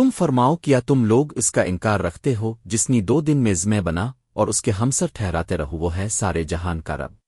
تم فرماؤ کیا تم لوگ اس کا انکار رکھتے ہو، جس نے دو دن میں زمے بنا اور اس کے ہمسر ٹھہراتے رہو، وہ ہے سارے جہان کا رب۔